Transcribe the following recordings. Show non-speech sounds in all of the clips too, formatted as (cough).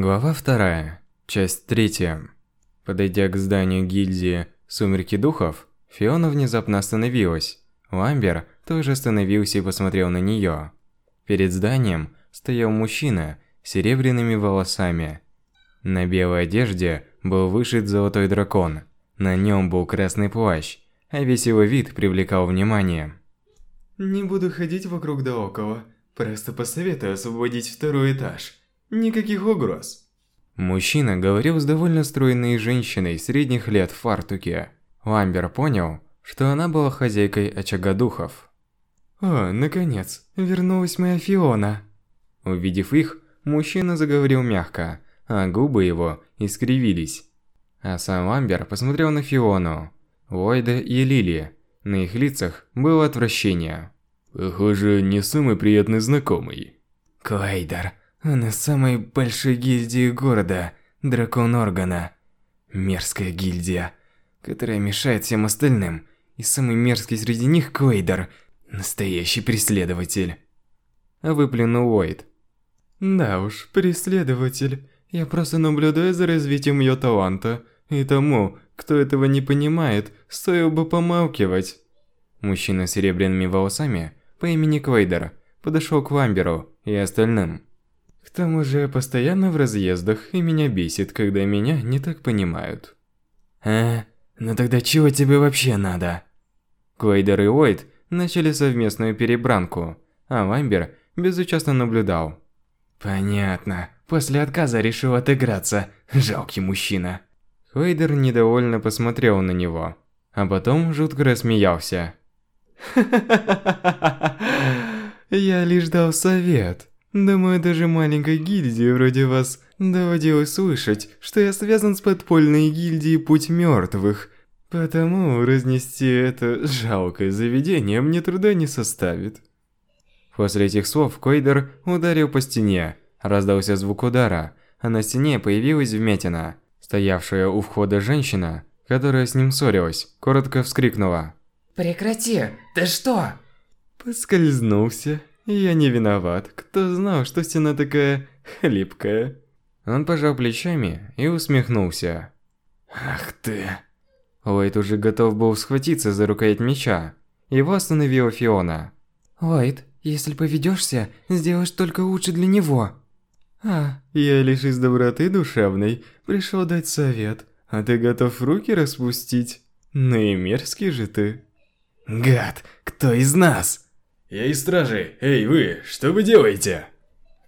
Глава вторая, часть третья. Подойдя к зданию гильдии «Сумерки духов», Фиона внезапно остановилась. Ламбер тоже остановился и посмотрел на нее. Перед зданием стоял мужчина с серебряными волосами. На белой одежде был вышит золотой дракон. На нем был красный плащ, а весь его вид привлекал внимание. Не буду ходить вокруг да около. Просто посоветую освободить второй этаж. Никаких угроз. Мужчина говорил с довольно стройной женщиной средних лет в фартуке. Ламбер понял, что она была хозяйкой очага духов. «О, наконец, вернулась моя Фиона!» Увидев их, мужчина заговорил мягко, а губы его искривились. А сам Ламбер посмотрел на Фиону, Ллойда и Лили. На их лицах было отвращение. Похоже, не самый приятный знакомый. Клейдер, он из самой большой гильдии города, Дракон Органа. Мерзкая гильдия, которая мешает всем остальным. И самый мерзкий среди них Клейдер, настоящий преследователь. Выплюнул Уайт. Да уж, преследователь. Я просто наблюдаю за развитием ее таланта. И тому, кто этого не понимает, стоило бы помалкивать. Мужчина с серебряными волосами по имени Квейдер подошел к Ламберу и остальным. К тому же я постоянно в разъездах, и меня бесит, когда меня не так понимают. «Э, ну тогда чего тебе вообще надо?» Квейдер и Уайт начали совместную перебранку, а Ламбер безучастно наблюдал. «Понятно. После отказа решил отыграться. Жалкий мужчина». Квейдер недовольно посмотрел на него, а потом жутко рассмеялся. (laughs) Я лишь дал совет. Думаю, даже маленькой гильдии вроде вас доводилось слышать, что я связан с подпольной гильдией Путь Мертвых. Потому разнести это жалкое заведение мне труда не составит. После этих слов Койдер ударил по стене. Раздался звук удара, а на стене появилась вмятина. Стоявшая у входа женщина, которая с ним ссорилась, коротко вскрикнула. Прекрати! Ты что? Поскользнулся. Я не виноват. Кто знал, что стена такая хлипкая? Он пожал плечами и усмехнулся. Ах ты. Уэйт уже готов был схватиться за рукоять меча. Его остановила Фиона. Уэйт, если поведешься, сделаешь только лучше для него. А, я лишь из доброты душевной пришел дать совет, а ты готов руки распустить? Наимерзкий же ты. Гад, кто из нас? Я из стражи. Эй, вы, что вы делаете?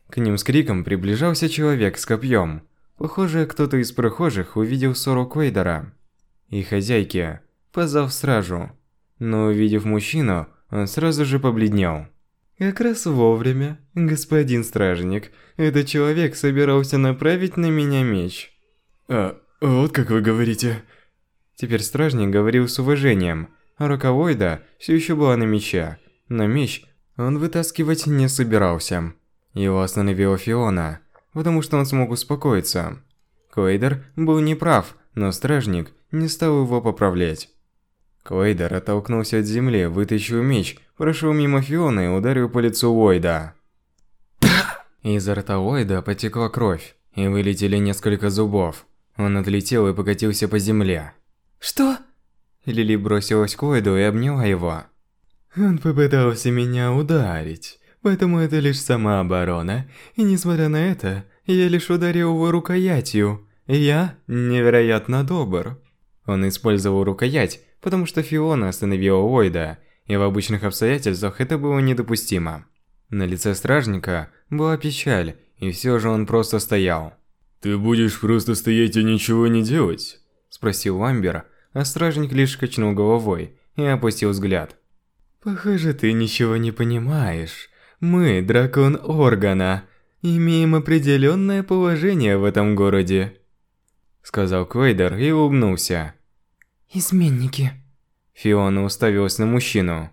К ним с криком приближался человек с копьем. Похоже, кто-то из прохожих увидел ссору Квейдера и хозяйки, позвав стражу. Но увидев мужчину, он сразу же побледнел. Как раз вовремя, господин стражник. Этот человек собирался направить на меня меч. А, вот как вы говорите. Теперь стражник говорил с уважением, Рука Войда все еще была на мече, но меч он вытаскивать не собирался. Его остановила Фиона, потому что он смог успокоиться. Квейдер был неправ, но стражник не стал его поправлять. Квейдер оттолкнулся от земли, вытащил меч, прошел мимо Фионы и ударил по лицу Войда. Изо рта Войда потекла кровь, и вылетели несколько зубов. Он отлетел и покатился по земле. «Что?» Лили бросилась к Ллойду и обняла его. Он попытался меня ударить, поэтому это лишь самооборона. И несмотря на это, я лишь ударил его рукоятью. Я невероятно добр. Он использовал рукоять, потому что Фиона остановила Ллойда, и в обычных обстоятельствах это было недопустимо. На лице стражника была печаль, и все же он просто стоял. «Ты будешь просто стоять и ничего не делать?» – спросил Ламбер, а стражник лишь качнул головой и опустил взгляд. «Похоже, ты ничего не понимаешь. Мы, дракон Органа, имеем определенное положение в этом городе», сказал Квейдер и улыбнулся. «Изменники». Фиона уставилась на мужчину.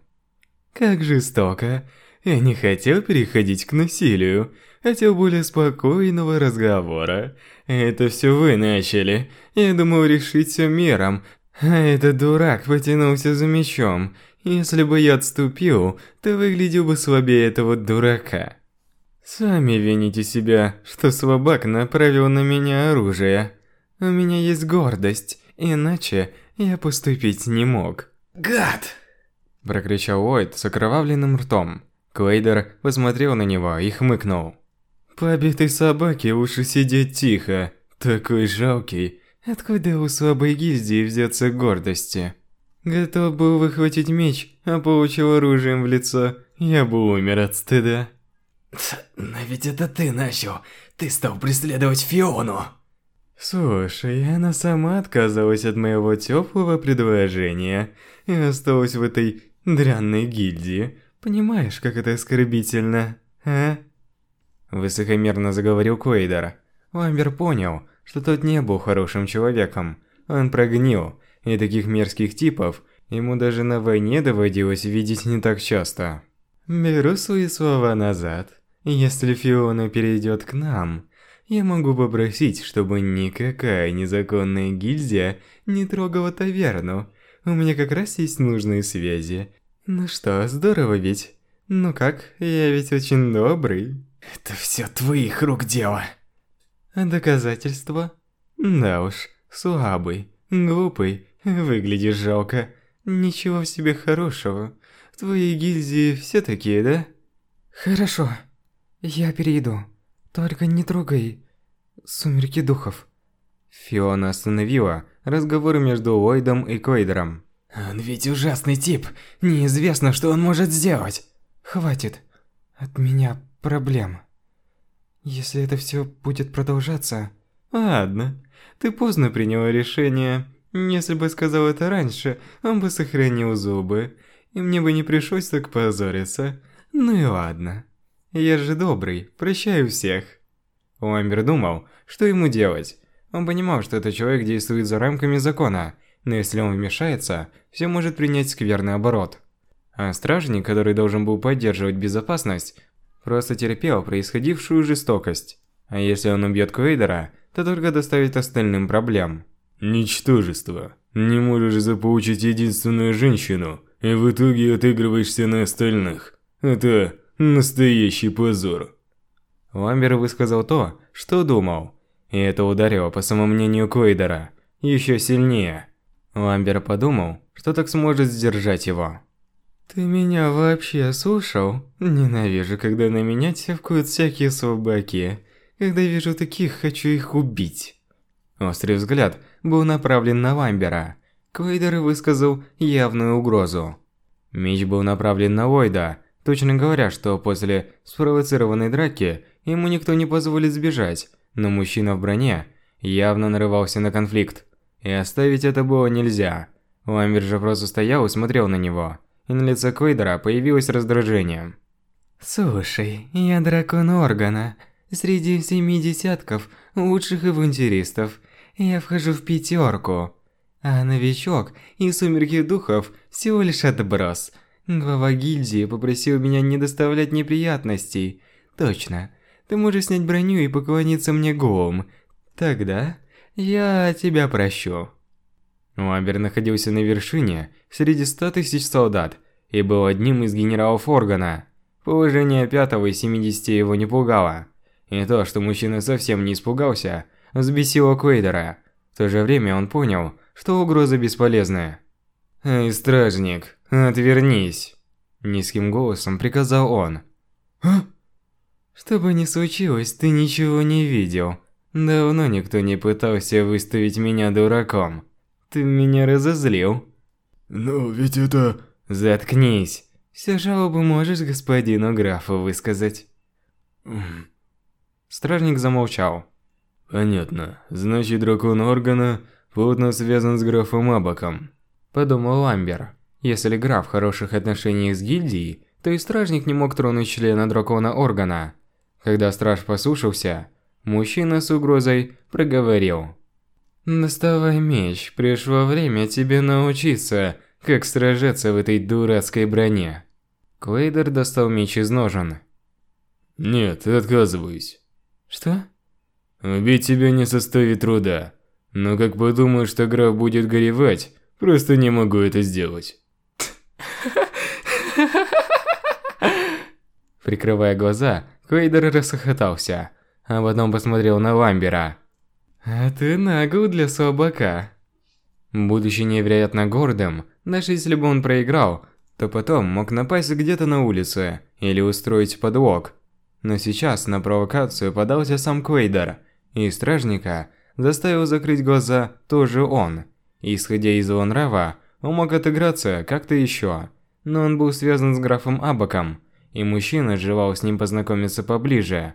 «Как жестоко. Я не хотел переходить к насилию. Хотел более спокойного разговора. Это все вы начали. Я думал решить все миром, этот дурак потянулся за мечом. Если бы я отступил, то выглядел бы слабее этого дурака. Сами вините себя, что слабак направил на меня оружие. У меня есть гордость, иначе я поступить не мог. Гад! Прокричал Уайт с окровавленным ртом. Клейдер посмотрел на него и хмыкнул. Побитой собаке лучше сидеть тихо. Такой жалкий. Откуда у слабой гильдии взяться гордости? Готов был выхватить меч, а получил оружием в лицо. Я бы умер от стыда. Но ведь это ты начал. Ты стал преследовать Фиону. Слушай, она сама отказалась от моего теплого предложения и осталась в этой дрянной гильдии. Понимаешь, как это оскорбительно, а? Высокомерно заговорил Куэйдер. Ламбер понял, что тот не был хорошим человеком. Он прогнил, и таких мерзких типов ему даже на войне доводилось видеть не так часто. Беру свои слова назад. Если Фиона перейдет к нам, я могу попросить, чтобы никакая незаконная гильдия не трогала таверну. У меня как раз есть нужные связи. Ну что, здорово ведь? Ну как, я ведь очень добрый. Это все твоих рук дело. Доказательства? Да уж, слабый, глупый, выглядишь жалко. Ничего в себе хорошего. Твои гильдии все такие, да? Хорошо. Я перейду. Только не трогай сумерки духов. Фиона остановила разговор между Ллойдом и Койдером. Он ведь ужасный тип. Неизвестно, что он может сделать. Хватит. От меня проблем. Если это все будет продолжаться... Ладно. Ты поздно приняла решение. Если бы сказал это раньше, он бы сохранил зубы. И мне бы не пришлось так позориться. Ну и ладно. Я же добрый, прощаю всех. Ламбер думал, что ему делать. Он понимал, что этот человек действует за рамками закона, но если он вмешается, все может принять скверный оборот. А стражник, который должен был поддерживать безопасность, просто терпел происходившую жестокость. А если он убьет Квейдера, то только доставит остальным проблем. Ничтожество. Не можешь заполучить единственную женщину, и в итоге отыгрываешься на остальных. Это Настоящий позор. Ламбер высказал то, что думал, и это ударило по самомнению Койдера еще сильнее. Ламбер подумал, что так сможет сдержать его. «Ты меня вообще слушал? Ненавижу, когда на меня тявкают всякие собаки. Когда вижу таких, хочу их убить». Острый взгляд был направлен на Ламбера. Квейдер высказал явную угрозу. Меч был направлен на Войда, точно говоря, что после спровоцированной драки ему никто не позволит сбежать, но мужчина в броне явно нарывался на конфликт. И оставить это было нельзя. Ламбер же просто стоял и смотрел на него, и на лице Койдера появилось раздражение. «Слушай, я дракон Органа. Среди семи десятков лучших авантюристов. Я вхожу в пятерку. А новичок и сумерки духов всего лишь отброс – Глава гильдии попросил меня не доставлять неприятностей. Точно. Ты можешь снять броню и поклониться мне голым. Тогда я тебя прощу. Ламбер находился на вершине среди ста тысяч солдат и был одним из генералов органа. Положение пятого из семидесяти его не пугало. И то, что мужчина совсем не испугался, взбесило Квейдера. В то же время он понял, что угроза бесполезная. «Эй, стражник, отвернись!» Низким голосом приказал он. «А?» «Что бы ни случилось, ты ничего не видел. Давно никто не пытался выставить меня дураком. Ты меня разозлил». «Но ведь это...» «Заткнись. Все жалобы можешь господину графу высказать». Стражник замолчал. «Понятно. Значит, дракон Органа плотно связан с графом Абаком подумал Ламбер. Если граф в хороших отношениях с гильдией, то и стражник не мог тронуть члена дракона органа. Когда страж послушался, мужчина с угрозой проговорил. «Доставай меч, пришло время тебе научиться, как сражаться в этой дурацкой броне». Клейдер достал меч из ножен. «Нет, отказываюсь». «Что?» «Убить тебя не составит труда. Но как подумаю, что граф будет горевать, Просто не могу это сделать. Прикрывая глаза, Квейдер рассохотался, а потом посмотрел на Ламбера. «А ты нагл для слабака». Будучи невероятно гордым, даже если бы он проиграл, то потом мог напасть где-то на улице или устроить подлог. Но сейчас на провокацию подался сам Квейдер, и стражника заставил закрыть глаза тоже он. Исходя из его нрава, он мог отыграться как-то еще, но он был связан с графом Абаком, и мужчина желал с ним познакомиться поближе.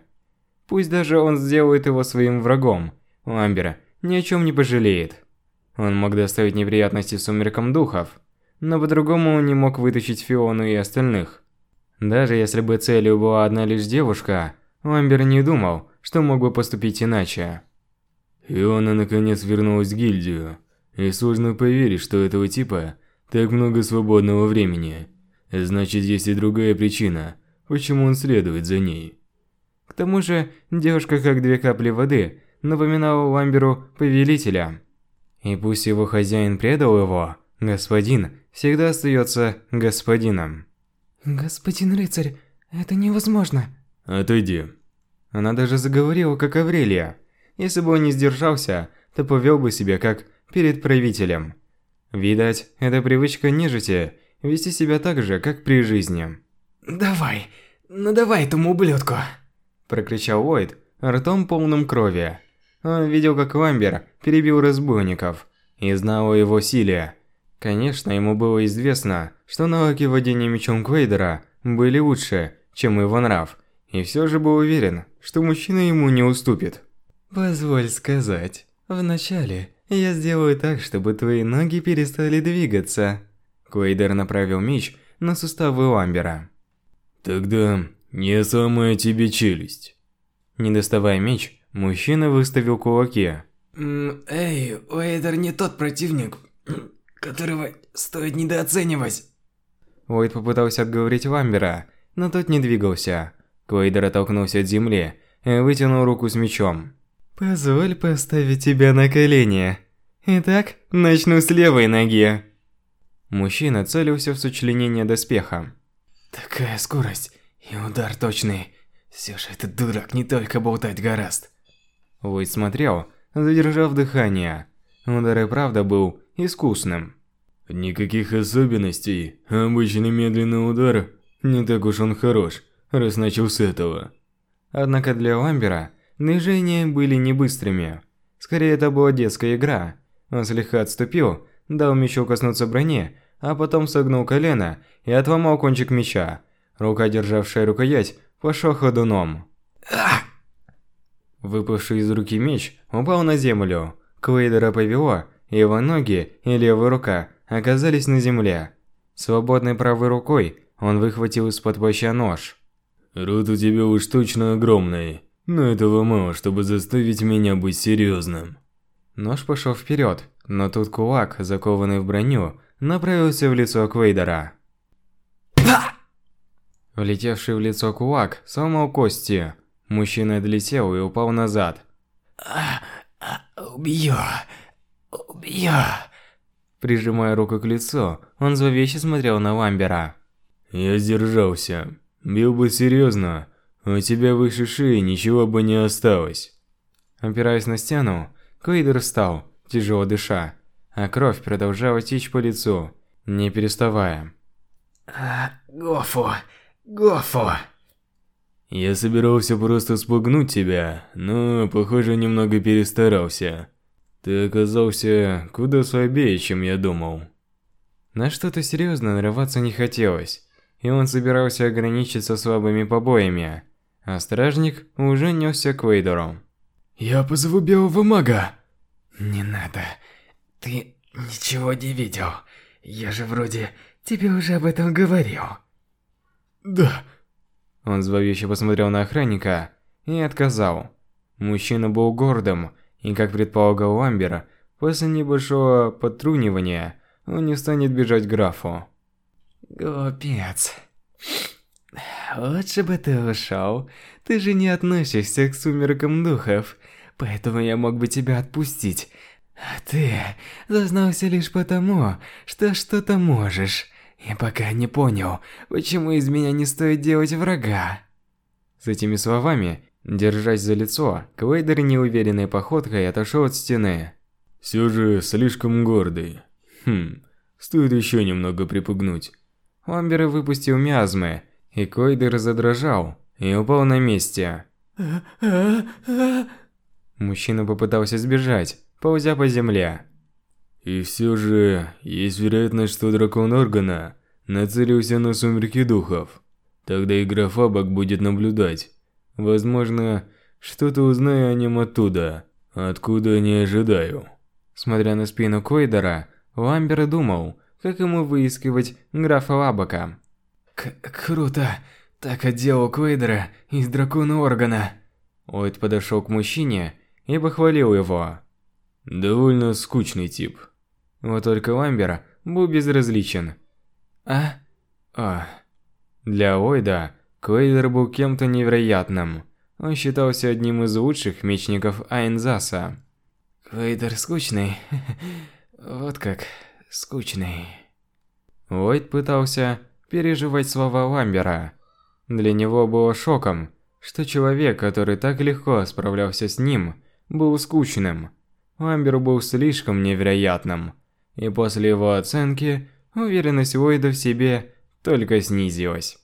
Пусть даже он сделает его своим врагом, Ламбер ни о чем не пожалеет. Он мог доставить неприятности сумеркам духов, но по-другому он не мог вытащить Фиону и остальных. Даже если бы целью была одна лишь девушка, Ламбер не думал, что мог бы поступить иначе. Фиона наконец вернулась в гильдию. И сложно поверить, что у этого типа так много свободного времени. Значит, есть и другая причина, почему он следует за ней. К тому же, девушка как две капли воды напоминала Ламберу повелителя. И пусть его хозяин предал его, господин всегда остается господином. Господин рыцарь, это невозможно. Отойди. Она даже заговорила как Аврелия. Если бы он не сдержался, то повел бы себя как перед правителем. Видать, это привычка нежити вести себя так же, как при жизни. «Давай, ну давай этому ублюдку!» Прокричал Ллойд, ртом полным крови. Он видел, как Ламбер перебил разбойников и знал о его силе. Конечно, ему было известно, что навыки владения мечом Квейдера были лучше, чем его нрав, и все же был уверен, что мужчина ему не уступит. «Позволь сказать, вначале я сделаю так, чтобы твои ноги перестали двигаться. Квейдер направил меч на суставы Ламбера. Тогда я сломаю тебе челюсть. Не доставая меч, мужчина выставил кулаки. Эй, Уэйдер не тот противник, (clears throat) которого стоит недооценивать. Уэйд попытался отговорить Ламбера, но тот не двигался. Квейдер оттолкнулся от земли и вытянул руку с мечом. Позволь поставить тебя на колени. Итак, начну с левой ноги. Мужчина целился в сочленение доспеха. Такая скорость и удар точный. Все же этот дурак не только болтать гораст. Луид смотрел, задержав дыхание. Удар и правда был искусным. Никаких особенностей. Обычный медленный удар. Не так уж он хорош, раз начал с этого. Однако для Ламбера Движения были не быстрыми. Скорее, это была детская игра. Он слегка отступил, дал мечу коснуться брони, а потом согнул колено и отломал кончик меча. Рука, державшая рукоять, пошла ходуном. Выпавший из руки меч упал на землю. Квейдера повело, его ноги и левая рука оказались на земле. Свободной правой рукой он выхватил из-под плаща нож. «Рот у тебя уж точно огромный. Но этого мало, чтобы заставить меня быть серьезным. Нож пошел вперед, но тут кулак, закованный в броню, направился в лицо Квейдера. Влетевший в лицо кулак сломал кости. Мужчина отлетел и упал назад. «Убью! Убью!» Прижимая руку к лицу, он зловеще смотрел на Ламбера. «Я сдержался. Бил бы серьезно, у тебя выше шеи ничего бы не осталось. Опираясь на стену, Квейдер встал, тяжело дыша, а кровь продолжала течь по лицу, не переставая. А, Гофу, Гофу. Я собирался просто спугнуть тебя, но, похоже, немного перестарался. Ты оказался куда слабее, чем я думал. На что-то серьезно нарываться не хотелось, и он собирался ограничиться слабыми побоями а стражник уже несся к Вейдеру. «Я позову белого мага!» «Не надо. Ты ничего не видел. Я же вроде тебе уже об этом говорил». «Да». Он зловеще посмотрел на охранника и отказал. Мужчина был гордым, и, как предполагал Ламбер, после небольшого подтрунивания он не станет бежать графу. «Глупец». Лучше бы ты ушел. Ты же не относишься к сумеркам духов, поэтому я мог бы тебя отпустить. А ты зазнался лишь потому, что что-то можешь. И пока не понял, почему из меня не стоит делать врага. С этими словами, держась за лицо, Квейдер неуверенной походкой отошел от стены. Все же слишком гордый. Хм, стоит еще немного припугнуть. Ламбер выпустил миазмы, и Койдер задрожал и упал на месте. Мужчина попытался сбежать, ползя по земле. И все же, есть вероятность, что дракон Органа нацелился на сумерки духов. Тогда и граф Абак будет наблюдать. Возможно, что-то узнаю о нем оттуда, откуда не ожидаю. Смотря на спину Койдера, Ламбер думал, как ему выискивать графа Абака. К «Круто! Так отделал Койдера из дракона Органа!» Ойд подошел к мужчине и похвалил его. Довольно скучный тип. Вот только Ламбер был безразличен. А? А. Для Ойда Квейдер был кем-то невероятным. Он считался одним из лучших мечников Айнзаса. Квейдер скучный. (laughs) вот как скучный. Ойд пытался переживать слова Ламбера. Для него было шоком, что человек, который так легко справлялся с ним, был скучным. Ламбер был слишком невероятным, и после его оценки уверенность Уэйда в себе только снизилась.